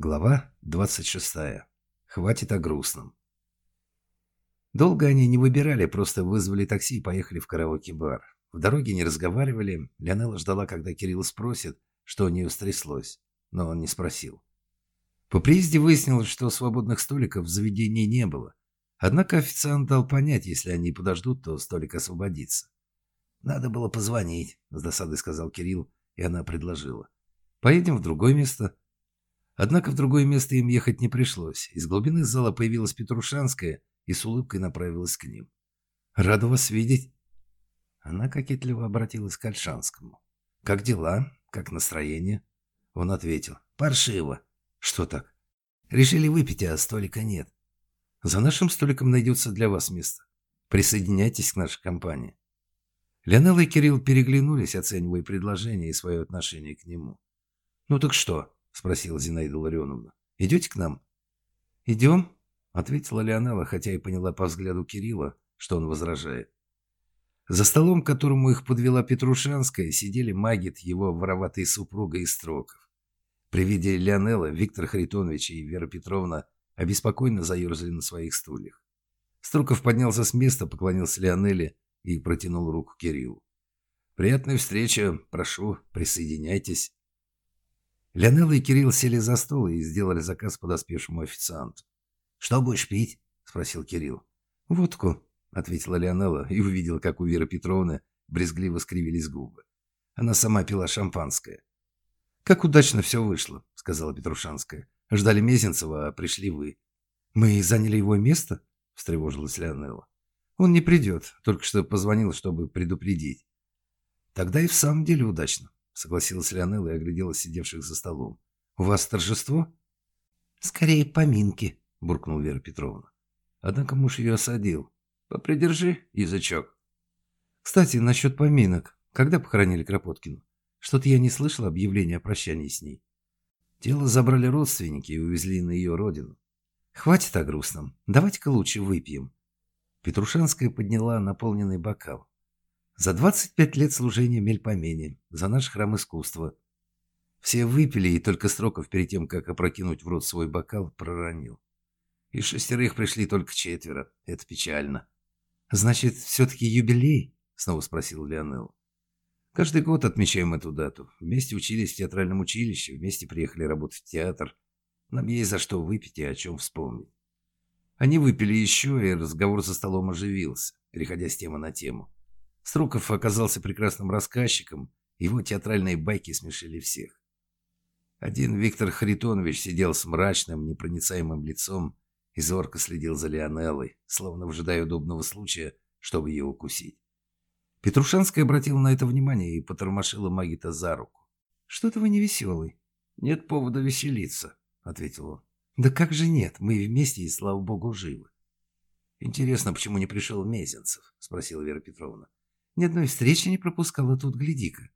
Глава 26. Хватит о грустном. Долго они не выбирали, просто вызвали такси и поехали в караоке-бар. В дороге не разговаривали. Леонела ждала, когда Кирилл спросит, что у нее стряслось, но он не спросил. По приезде выяснилось, что свободных столиков в заведении не было. Однако официант дал понять, если они подождут, то столик освободится. «Надо было позвонить», — с досадой сказал Кирилл, и она предложила. «Поедем в другое место». Однако в другое место им ехать не пришлось. Из глубины зала появилась Петрушанская и с улыбкой направилась к ним. «Рада вас видеть!» Она кокетливо обратилась к Альшанскому. «Как дела? Как настроение?» Он ответил. «Паршиво». «Что так?» «Решили выпить, а столика нет». «За нашим столиком найдется для вас место. Присоединяйтесь к нашей компании». Леонел и Кирилл переглянулись, оценивая предложение и свое отношение к нему. «Ну так что?» Спросила Зинаида Ларионовна. «Идете к нам?» «Идем», — ответила Леонела, хотя и поняла по взгляду Кирилла, что он возражает. За столом, к которому их подвела Петрушанская, сидели Магит, его вороватая супруга и Строков. При виде Леонела Виктор Харитонович и Вера Петровна обеспокоенно заерзали на своих стульях. Строков поднялся с места, поклонился Леонеле и протянул руку Кириллу. «Приятная встреча. Прошу, присоединяйтесь». Леонелла и Кирилл сели за стол и сделали заказ подоспевшему официанту. «Что будешь пить?» – спросил Кирилл. «Водку», – ответила Леонелла и увидела, как у Веры Петровны брезгливо скривились губы. Она сама пила шампанское. «Как удачно все вышло», – сказала Петрушанская. «Ждали Мезенцева, а пришли вы». «Мы заняли его место?» – встревожилась Леонелла. «Он не придет, только что позвонил, чтобы предупредить». «Тогда и в самом деле удачно согласилась Леонелла и оглядела сидевших за столом. «У вас торжество?» «Скорее поминки», — буркнул Вера Петровна. Однако муж ее осадил. «Попридержи, язычок». «Кстати, насчет поминок. Когда похоронили Кропоткину? Что-то я не слышал объявления о прощании с ней». Тело забрали родственники и увезли на ее родину. «Хватит о грустном. Давайте-ка лучше выпьем». Петрушанская подняла наполненный бокал. За 25 лет служения Мельпомене, за наш храм искусства. Все выпили, и только Строков перед тем, как опрокинуть в рот свой бокал, проронил. Из шестерых пришли только четверо. Это печально. «Значит, все-таки юбилей?» — снова спросил Леонел. «Каждый год отмечаем эту дату. Вместе учились в театральном училище, вместе приехали работать в театр. Нам есть за что выпить и о чем вспомнить». Они выпили еще, и разговор за столом оживился, переходя с темы на тему. Струков оказался прекрасным рассказчиком, его театральные байки смешили всех. Один Виктор Харитонович сидел с мрачным, непроницаемым лицом и зорко следил за Лионеллой, словно выжидая удобного случая, чтобы ее укусить. Петрушанская обратила на это внимание и потормошила Магита за руку. «Что-то вы не веселый». «Нет повода веселиться», — ответил он. «Да как же нет? Мы вместе и, слава богу, живы». «Интересно, почему не пришел Мезенцев?» — спросила Вера Петровна. Ни одной встречи не пропускала тут, гляди-ка.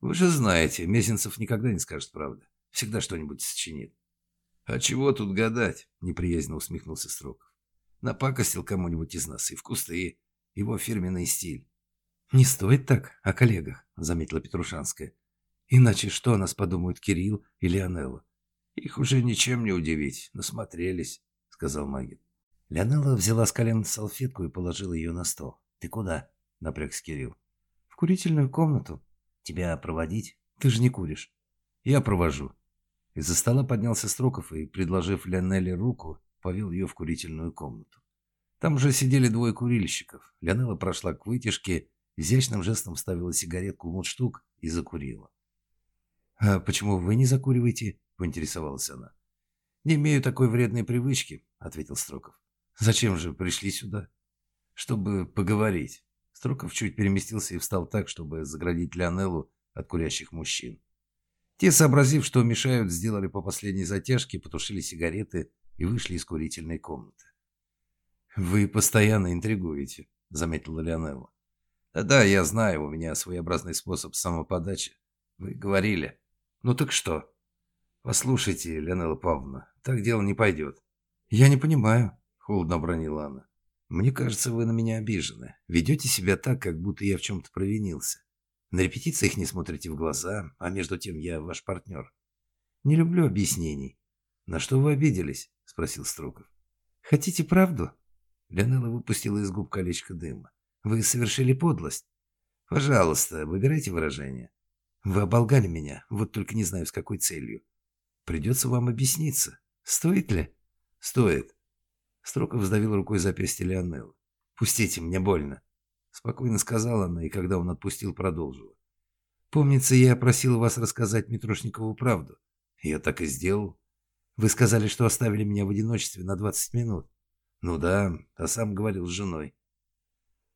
Вы же знаете, Мезенцев никогда не скажет правды. Всегда что-нибудь сочинит. А чего тут гадать? Неприязненно усмехнулся Строков. Напакостил кому-нибудь из нас и в кусты. Его фирменный стиль. Не стоит так о коллегах, заметила Петрушанская. Иначе что о нас подумают Кирилл и Леонелла? Их уже ничем не удивить, насмотрелись, сказал Магин. Леонелла взяла с колен салфетку и положила ее на стол. Ты куда? — напрягся Кирилл. «В курительную комнату. Тебя проводить? Ты же не куришь». «Я провожу». Из-за стола поднялся Строков и, предложив Леонелле руку, повел ее в курительную комнату. Там уже сидели двое курильщиков. Леонелла прошла к вытяжке, изящным жестом вставила сигаретку в мундштук и закурила. «А почему вы не закуриваете?» — поинтересовалась она. «Не имею такой вредной привычки», — ответил Строков. «Зачем же пришли сюда?» «Чтобы поговорить». Строков чуть переместился и встал так, чтобы заградить Леонеллу от курящих мужчин. Те, сообразив, что мешают, сделали по последней затяжке, потушили сигареты и вышли из курительной комнаты. «Вы постоянно интригуете», — заметила Леонелла. «Да-да, я знаю, у меня своеобразный способ самоподачи. Вы говорили. Ну так что?» «Послушайте, Леонелла Павловна, так дело не пойдет». «Я не понимаю», — холодно бронила она. Мне кажется, вы на меня обижены. Ведете себя так, как будто я в чем-то провинился. На репетициях не смотрите в глаза, а между тем я ваш партнер. Не люблю объяснений. «На что вы обиделись?» – спросил Строков. «Хотите правду?» Леонела выпустила из губ колечко дыма. «Вы совершили подлость. Пожалуйста, выбирайте выражение. Вы оболгали меня, вот только не знаю, с какой целью. Придется вам объясниться. Стоит ли?» «Стоит». Строков сдавил рукой запястье Леонеллы. «Пустите, мне больно», — спокойно сказала она, и когда он отпустил, продолжила. «Помнится, я просила вас рассказать Митрошникову правду. Я так и сделал. Вы сказали, что оставили меня в одиночестве на 20 минут. Ну да, а сам говорил с женой.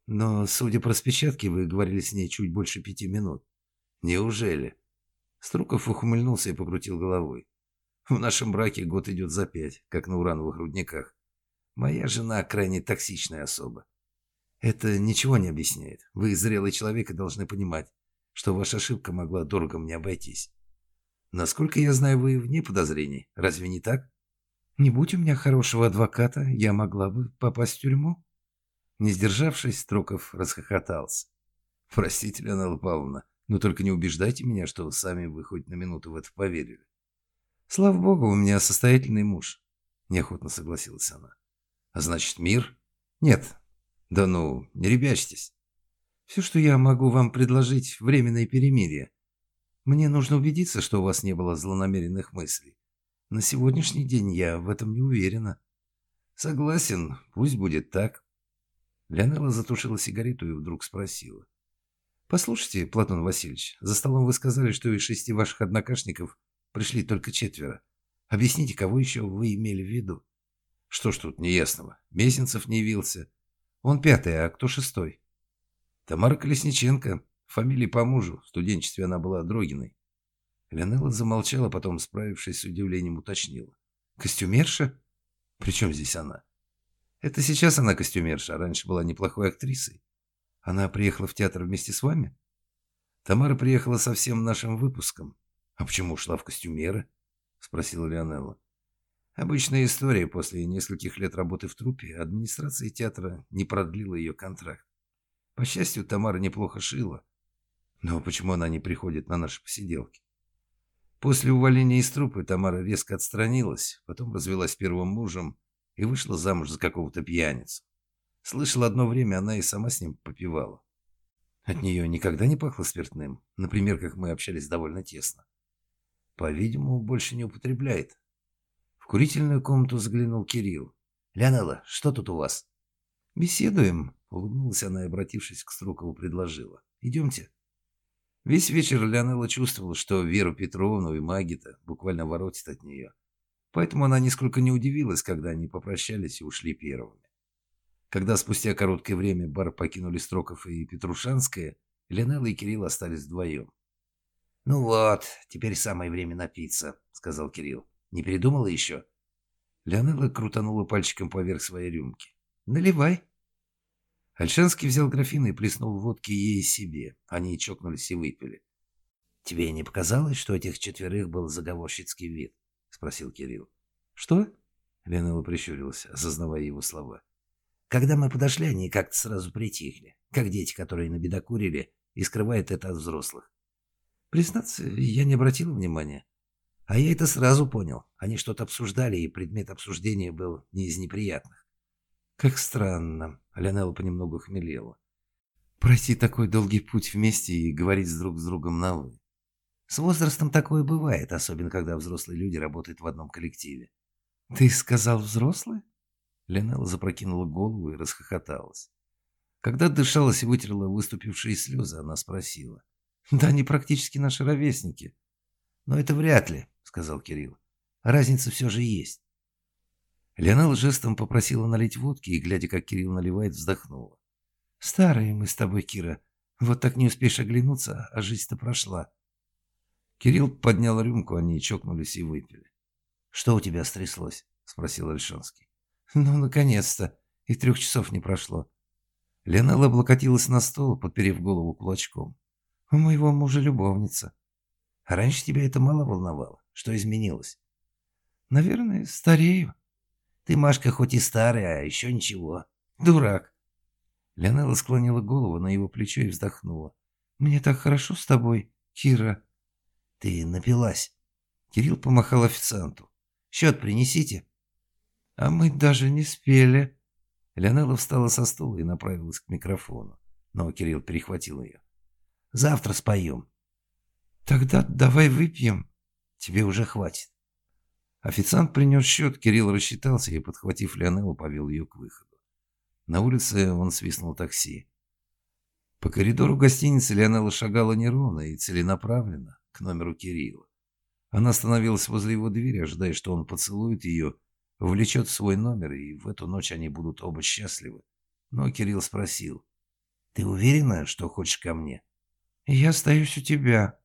Но, судя по распечатке, вы говорили с ней чуть больше пяти минут. Неужели? Струков ухмыльнулся и покрутил головой. В нашем браке год идет за пять, как на урановых рудниках. Моя жена крайне токсичная особа. Это ничего не объясняет. Вы зрелый человек и должны понимать, что ваша ошибка могла дорого мне обойтись. Насколько я знаю, вы вне подозрений. Разве не так? Не будь у меня хорошего адвоката, я могла бы попасть в тюрьму. Не сдержавшись, Строков расхохотался. Простите, Леонела Павловна, но только не убеждайте меня, что сами вы хоть на минуту в это поверили. Слава богу, у меня состоятельный муж. Неохотно согласилась она. А значит, мир? Нет. Да ну, не ребячьтесь. Все, что я могу вам предложить, временное перемирие. Мне нужно убедиться, что у вас не было злонамеренных мыслей. На сегодняшний день я в этом не уверена. Согласен, пусть будет так. Леонела затушила сигарету и вдруг спросила. «Послушайте, Платон Васильевич, за столом вы сказали, что из шести ваших однокашников пришли только четверо. Объясните, кого еще вы имели в виду?» «Что ж тут неясного? Месенцев не явился. Он пятый, а кто шестой?» «Тамара Колесниченко. Фамилия по мужу. В студенчестве она была Дрогиной». Леонела замолчала, потом, справившись с удивлением, уточнила. «Костюмерша? Причем здесь она?» Это сейчас она костюмерша, а раньше была неплохой актрисой. Она приехала в театр вместе с вами? Тамара приехала со всем нашим выпуском. А почему ушла в костюмеры? Спросила Леонелла. Обычная история. После нескольких лет работы в труппе администрация театра не продлила ее контракт. По счастью, Тамара неплохо шила. Но почему она не приходит на наши посиделки? После увольнения из труппы Тамара резко отстранилась, потом развелась первым мужем и вышла замуж за какого-то пьяницу. Слышал, одно время она и сама с ним попивала. От нее никогда не пахло спиртным, например, как мы общались довольно тесно. По-видимому, больше не употребляет. Курительную комнату заглянул Кирилл. «Леонелла, что тут у вас?» «Беседуем», — улыбнулась она и, обратившись к Струкову, предложила. «Идемте». Весь вечер Леонелла чувствовала, что Веру Петровну и Магита буквально воротит от нее. Поэтому она нисколько не удивилась, когда они попрощались и ушли первыми. Когда спустя короткое время бар покинули Строков и Петрушанская, Ленелла и Кирилл остались вдвоем. «Ну вот, теперь самое время напиться», — сказал Кирилл. «Не передумала еще?» Леонелла крутанула пальчиком поверх своей рюмки. «Наливай». Альшанский взял графин и плеснул водки ей и себе. Они чокнулись и выпили. «Тебе не показалось, что этих четверых был заговорщицкий вид?» — спросил Кирилл. «Что?» — Леонела прищурилась, осознавая его слова. «Когда мы подошли, они как-то сразу притихли, как дети, которые набедокурили и скрывают это от взрослых. Признаться, я не обратила внимания. А я это сразу понял. Они что-то обсуждали, и предмет обсуждения был не из неприятных. Как странно. Леонела понемногу хмелела. Пройти такой долгий путь вместе и говорить друг с другом на «вы». С возрастом такое бывает, особенно когда взрослые люди работают в одном коллективе. «Ты сказал взрослые?» Ленелла запрокинула голову и расхохоталась. Когда дышалась и вытерла выступившие слезы, она спросила. «Да они практически наши ровесники». «Но это вряд ли», — сказал Кирилл. «Разница все же есть». Леонелла жестом попросила налить водки и, глядя, как Кирилл наливает, вздохнула. «Старые мы с тобой, Кира. Вот так не успеешь оглянуться, а жизнь-то прошла». Кирилл поднял рюмку, они чокнулись и выпили. «Что у тебя стряслось?» — спросил Альшанский. «Ну, наконец-то! И трех часов не прошло». Лена облокотилась на стол, подперев голову кулачком. «У моего мужа любовница». «А раньше тебя это мало волновало? Что изменилось?» «Наверное, старею». «Ты, Машка, хоть и старая, а еще ничего. Дурак». Леонела склонила голову на его плечо и вздохнула. «Мне так хорошо с тобой, Кира». «Ты напилась». Кирилл помахал официанту. Счет принесите». «А мы даже не спели». Леонела встала со стула и направилась к микрофону, но Кирилл перехватил ее. «Завтра споем». «Тогда давай выпьем». «Тебе уже хватит». Официант принес счет, Кирилл рассчитался и, подхватив Леонеллу, повел ее к выходу. На улице он свистнул такси. По коридору гостиницы Леонелла шагала неровно и целенаправленно к номеру Кирилла. Она остановилась возле его двери, ожидая, что он поцелует ее, влечет в свой номер, и в эту ночь они будут оба счастливы. Но Кирилл спросил, «Ты уверена, что хочешь ко мне?» «Я остаюсь у тебя».